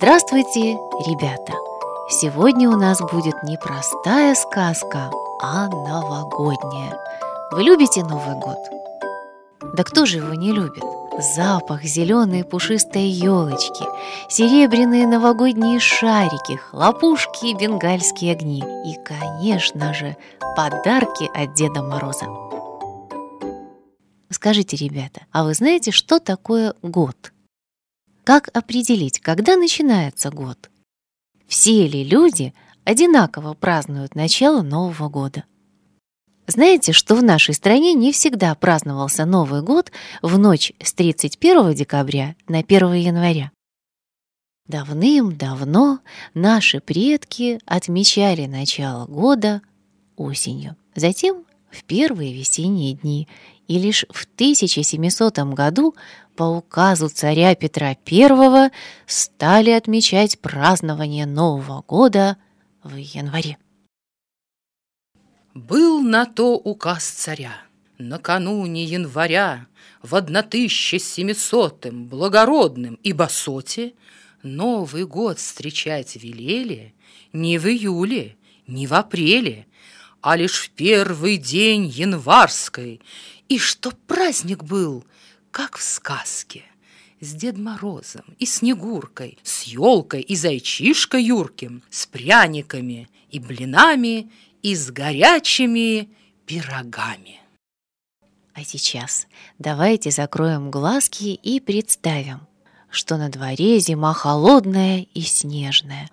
Здравствуйте, ребята! Сегодня у нас будет не простая сказка, а новогодняя. Вы любите Новый год? Да кто же его не любит? Запах зеленой пушистой елочки, серебряные новогодние шарики, хлопушки и бенгальские огни и, конечно же, подарки от Деда Мороза. Скажите, ребята, а вы знаете, что такое год? Как определить, когда начинается год? Все ли люди одинаково празднуют начало Нового года? Знаете, что в нашей стране не всегда праздновался Новый год в ночь с 31 декабря на 1 января? Давным-давно наши предки отмечали начало года осенью, затем в первые весенние дни, и лишь в 1700 году по указу царя Петра I стали отмечать празднование Нового года в январе. Был на то указ царя. Накануне января в 1700-м благородным и басоте Новый год встречать велели не в июле, не в апреле, а лишь в первый день январской, и что праздник был, как в сказке, с Дед Морозом и Снегуркой, с елкой и зайчишкой юрким, с пряниками и блинами и с горячими пирогами. А сейчас давайте закроем глазки и представим, что на дворе зима холодная и снежная.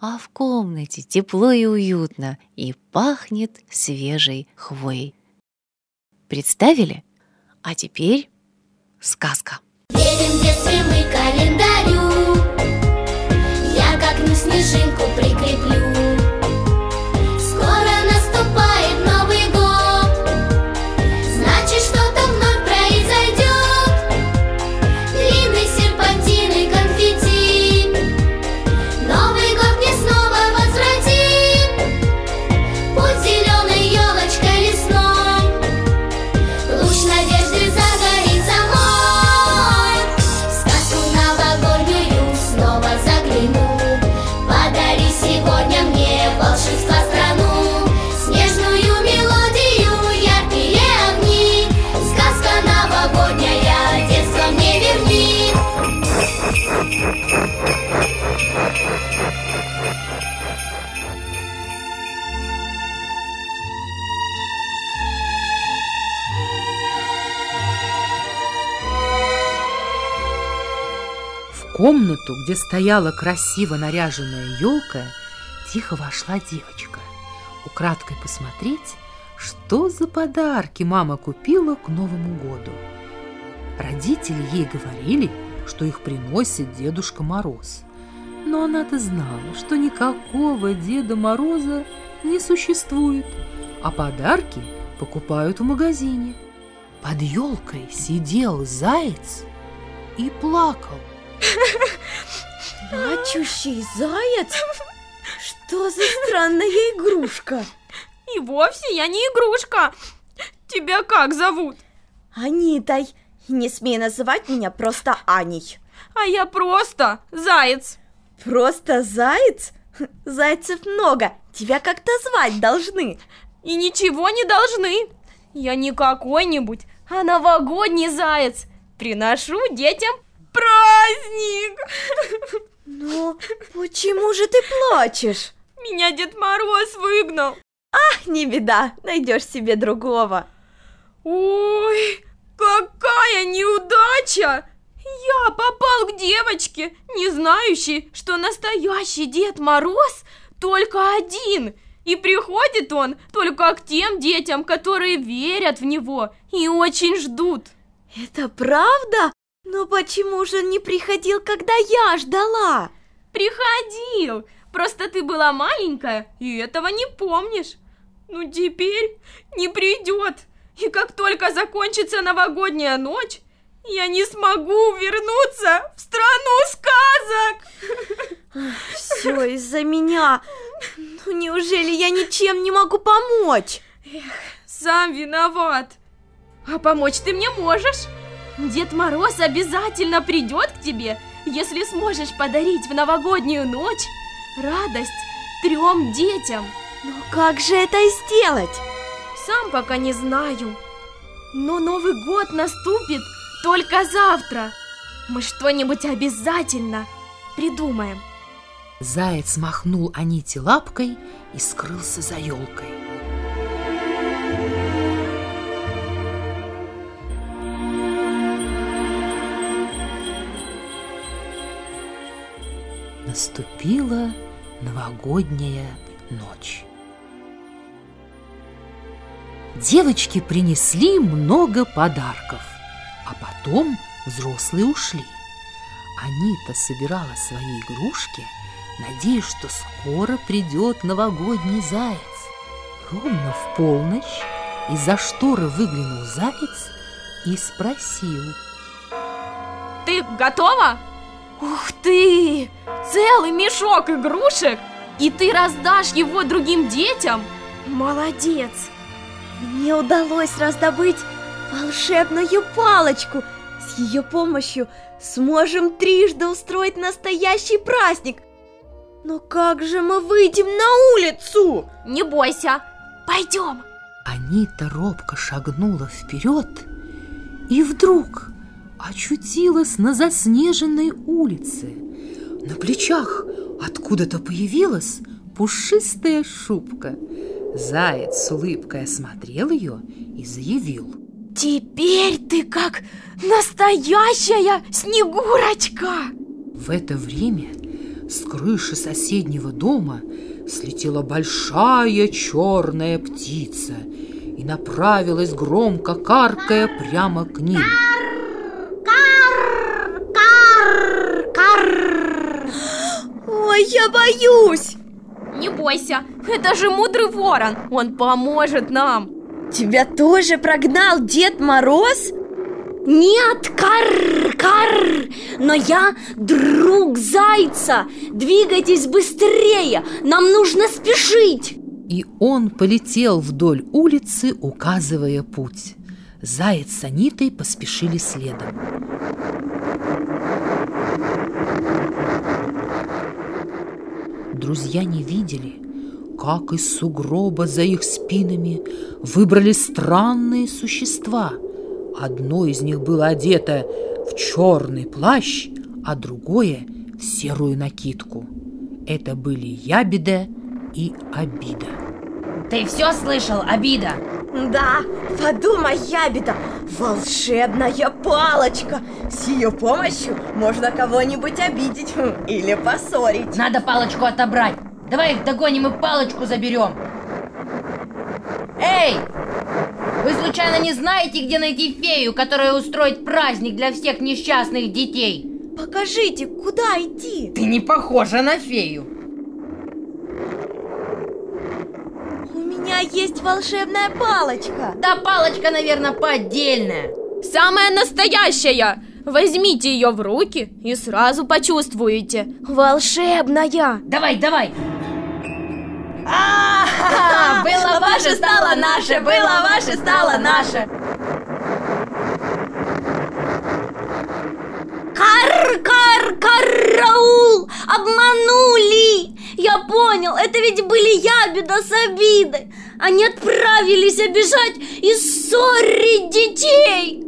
А в комнате тепло и уютно, и пахнет свежей хвоей. Представили? А теперь сказка. Верим в детстве календарю Я как на снежинку прикреплю комнату, где стояла красиво наряженная елка, тихо вошла девочка. Украдкой посмотреть, что за подарки мама купила к Новому году. Родители ей говорили, что их приносит Дедушка Мороз. Но она-то знала, что никакого Деда Мороза не существует, а подарки покупают в магазине. Под елкой сидел заяц и плакал. Плачущий заяц? Что за странная игрушка? И вовсе я не игрушка. Тебя как зовут? Анитой. Не смей называть меня просто Аней. А я просто заяц. Просто заяц? Зайцев много. Тебя как-то звать должны. И ничего не должны. Я не какой-нибудь, а новогодний заяц. Приношу детям праздник! Ну, почему же ты плачешь? Меня Дед Мороз выгнал. Ах, не беда, найдешь себе другого. Ой, какая неудача! Я попал к девочке, не знающей, что настоящий Дед Мороз только один. И приходит он только к тем детям, которые верят в него и очень ждут. Это правда? Но почему же он не приходил, когда я ждала? Приходил! Просто ты была маленькая и этого не помнишь. Ну теперь не придет. И как только закончится новогодняя ночь, я не смогу вернуться в страну сказок. Все из-за меня. Ну неужели я ничем не могу помочь? Эх, сам виноват. А помочь ты мне можешь? Дед Мороз обязательно придет к тебе, если сможешь подарить в новогоднюю ночь радость трем детям. Но как же это сделать? Сам пока не знаю. Но Новый год наступит только завтра. Мы что-нибудь обязательно придумаем. Заяц махнул Аните лапкой и скрылся за елкой. Наступила новогодняя ночь. Девочки принесли много подарков, а потом взрослые ушли. Анита собирала свои игрушки, надеясь, что скоро придет новогодний заяц. Ровно в полночь из-за шторы выглянул заяц и спросил. Ты готова? Ух ты! Целый мешок игрушек! И ты раздашь его другим детям? Молодец! Мне удалось раздобыть волшебную палочку. С ее помощью сможем трижды устроить настоящий праздник. Но как же мы выйдем на улицу? Не бойся, пойдем. Анита робко шагнула вперед и вдруг очутилась на заснеженной улице. На плечах откуда-то появилась пушистая шубка. Заяц с улыбкой осмотрел ее и заявил. Теперь ты как настоящая Снегурочка! В это время с крыши соседнего дома слетела большая черная птица и направилась громко каркая прямо к ним. Ой, я боюсь! Не бойся, это же мудрый ворон, он поможет нам. Тебя тоже прогнал Дед Мороз? Нет, кар, кар, но я друг зайца. Двигайтесь быстрее, нам нужно спешить. И он полетел вдоль улицы, указывая путь. Заяц с Анитой поспешили следом Друзья не видели, как из сугроба за их спинами выбрали странные существа. Одно из них было одето в черный плащ, а другое — в серую накидку. Это были Ябеда и Обида. Ты все слышал, Обида? Да, подумай, Ябеда, волшебная палочка С ее помощью можно кого-нибудь обидеть или поссорить Надо палочку отобрать Давай их догоним и палочку заберем Эй! Вы случайно не знаете, где найти фею, которая устроит праздник для всех несчастных детей? Покажите, куда идти? Ты не похожа на фею У меня есть волшебная палочка Да палочка, наверное, поддельная Самая настоящая! Возьмите ее в руки и сразу почувствуете Волшебная! Давай, давай! А, было ваше, стало наше, было ваше, стало наше. Кар, кар, караул! Обманули! Я понял, это ведь были ябеда с обидой. Они отправились обижать и ссорить детей.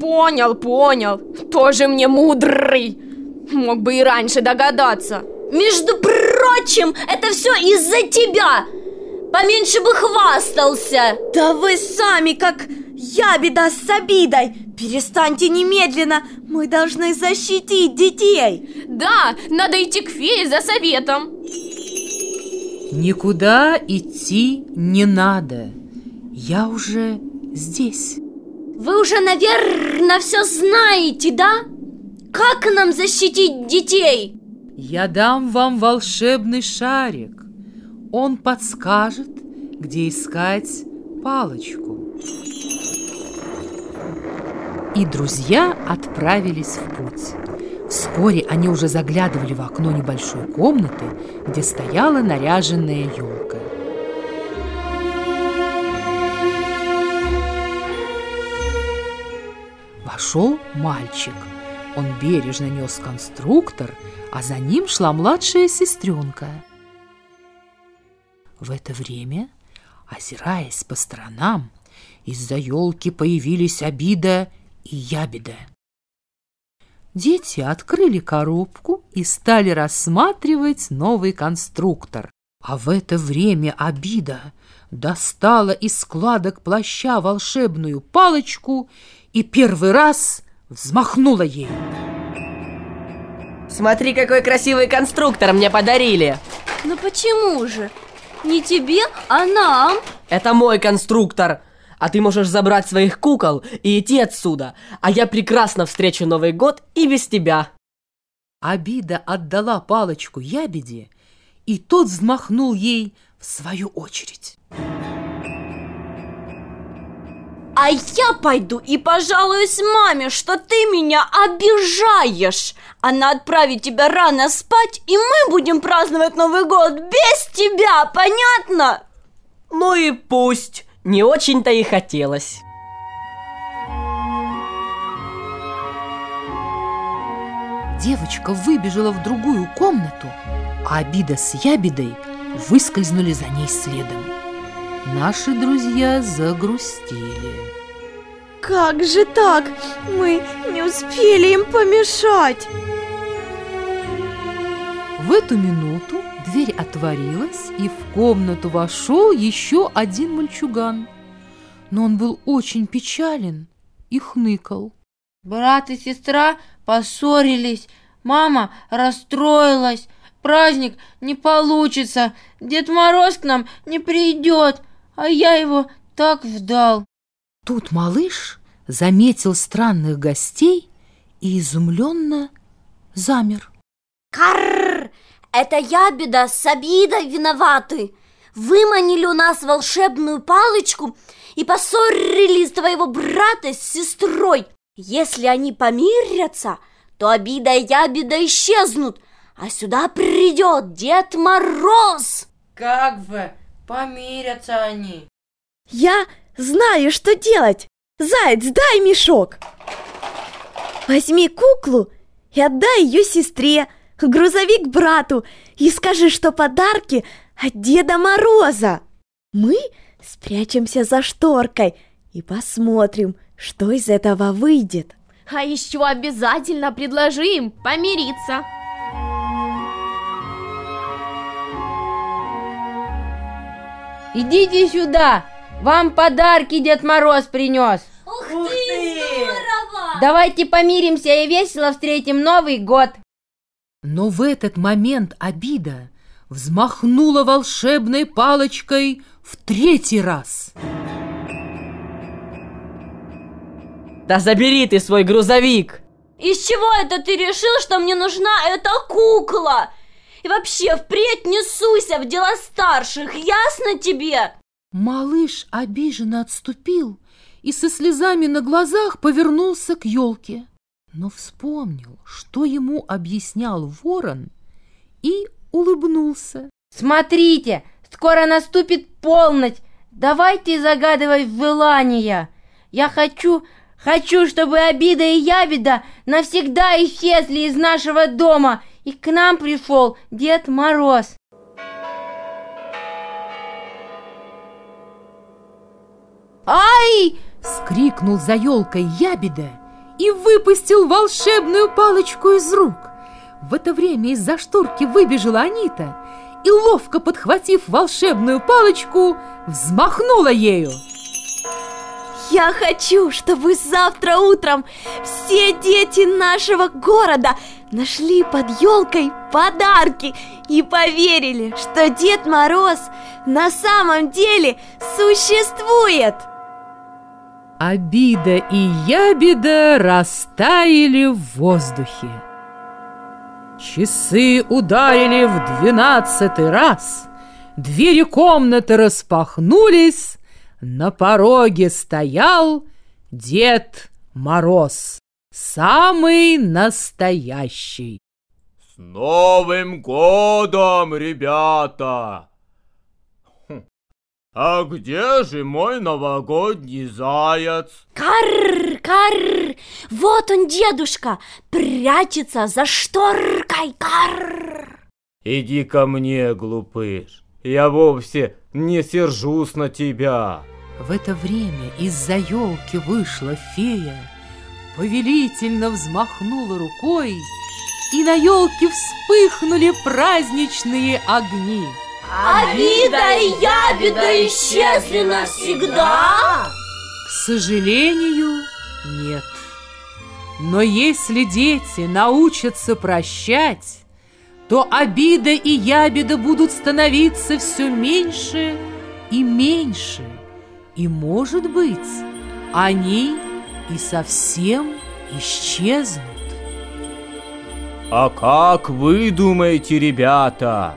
Понял, понял, тоже мне мудрый. Мог бы и раньше догадаться. Между прочим, это все из-за тебя. Поменьше бы хвастался. Да вы сами как ябеда с обидой Перестаньте немедленно, мы должны защитить детей Да, надо идти к фее за советом Никуда идти не надо. Я уже здесь. Вы уже, наверное, все знаете, да? Как нам защитить детей? Я дам вам волшебный шарик. Он подскажет, где искать палочку. И друзья отправились в путь. Вскоре они уже заглядывали в окно небольшой комнаты, где стояла наряженная елка. Вошел мальчик. Он бережно нес конструктор, а за ним шла младшая сестренка. В это время, озираясь по сторонам, из-за елки появились обида и ябеда. Дети открыли коробку и стали рассматривать новый конструктор. А в это время обида достала из складок плаща волшебную палочку и первый раз взмахнула ей. Смотри, какой красивый конструктор мне подарили Но почему же? Не тебе, а нам Это мой конструктор А ты можешь забрать своих кукол и идти отсюда А я прекрасно встречу Новый год и без тебя Обида отдала палочку ябеде, и тот взмахнул ей в свою очередь. А я пойду и пожалуюсь маме, что ты меня обижаешь Она отправит тебя рано спать, и мы будем праздновать Новый год без тебя, понятно? Ну и пусть, не очень-то и хотелось Девочка выбежала в другую комнату, а обида с ябедой выскользнули за ней следом. Наши друзья загрустили. Как же так? Мы не успели им помешать. В эту минуту дверь отворилась, и в комнату вошел еще один мальчуган. Но он был очень печален и хныкал. Брат и сестра поссорились, мама расстроилась, праздник не получится, Дед Мороз к нам не придет, а я его так ждал. Тут малыш заметил странных гостей и изумленно замер. Карр! Это ябеда с обидой виноваты Выманили у нас волшебную палочку и поссорились твоего брата с сестрой Если они помирятся, то обида и ябеда исчезнут А сюда придет Дед Мороз Как бы помирятся они. Я знаю, что делать. Заяц, дай мешок. Возьми куклу и отдай ее сестре, грузовик брату и скажи, что подарки от Деда Мороза. Мы спрячемся за шторкой и посмотрим, что из этого выйдет. А еще обязательно предложи им помириться. Идите сюда, вам подарки Дед Мороз принес. Ух, ты, здорово! Давайте помиримся и весело встретим Новый год. Но в этот момент обида взмахнула волшебной палочкой в третий раз. Да забери ты свой грузовик Из чего это ты решил, что мне нужна эта кукла? И вообще, впредь не суйся в дела старших, ясно тебе? Малыш обиженно отступил и со слезами на глазах повернулся к елке. Но вспомнил, что ему объяснял ворон, и улыбнулся. Смотрите, скоро наступит полночь. Давайте загадывать желания. Я хочу, хочу, чтобы обида и ябеда навсегда исчезли из нашего дома, и к нам пришел Дед Мороз. Ай! Скрикнул за елкой ябеда и выпустил волшебную палочку из рук. В это время из-за шторки выбежала Анита и, ловко подхватив волшебную палочку, взмахнула ею. Я хочу, чтобы завтра утром все дети нашего города нашли под елкой подарки и поверили, что Дед Мороз на самом деле существует. Обида и ябеда растаяли в воздухе. Часы ударили в двенадцатый раз, двери комнаты распахнулись, на пороге стоял Дед Мороз, самый настоящий. С Новым годом, ребята! А где же мой новогодний заяц? Карр, карр, вот он, дедушка, прячется за шторкой, карр. Иди ко мне, глупыш. Я вовсе не сержусь на тебя. В это время из-за елки вышла фея, повелительно взмахнула рукой, и на елке вспыхнули праздничные огни. Обида и ябеда исчезли навсегда? К сожалению, нет. Но если дети научатся прощать, то обида и ябеда будут становиться все меньше и меньше. И, может быть, они и совсем исчезнут. А как вы думаете, ребята,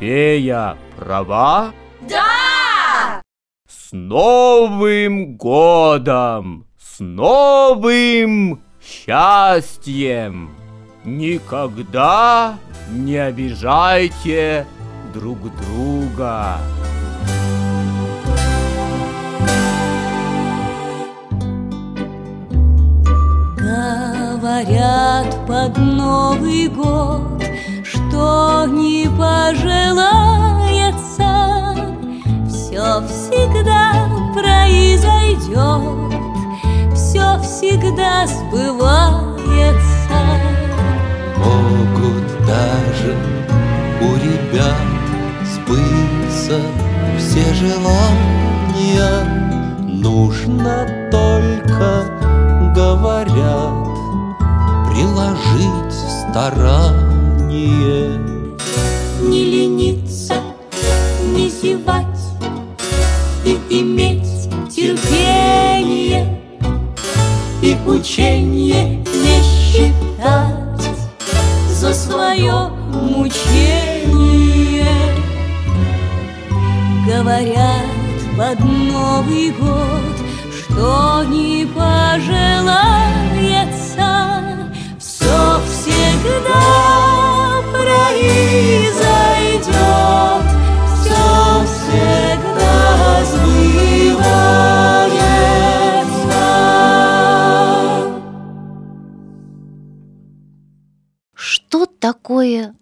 фея права? Да! С Новым годом! С новым счастьем! Никогда не обижайте друг друга. Говорят под Новый год, что не пожелается, все всегда произойдет, все всегда сбывается. Могут даже у ребят сбыться все желания, нужно только говорят приложить старание. Не лениться, не зевать и иметь терпение и учение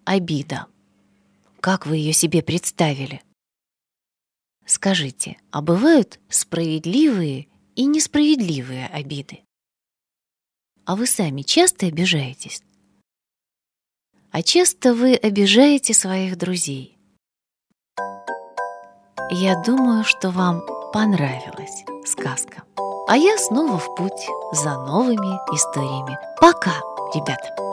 обида? Как вы ее себе представили? Скажите, а бывают справедливые и несправедливые обиды? А вы сами часто обижаетесь? А часто вы обижаете своих друзей? Я думаю, что вам понравилась сказка. А я снова в путь за новыми историями. Пока, ребята!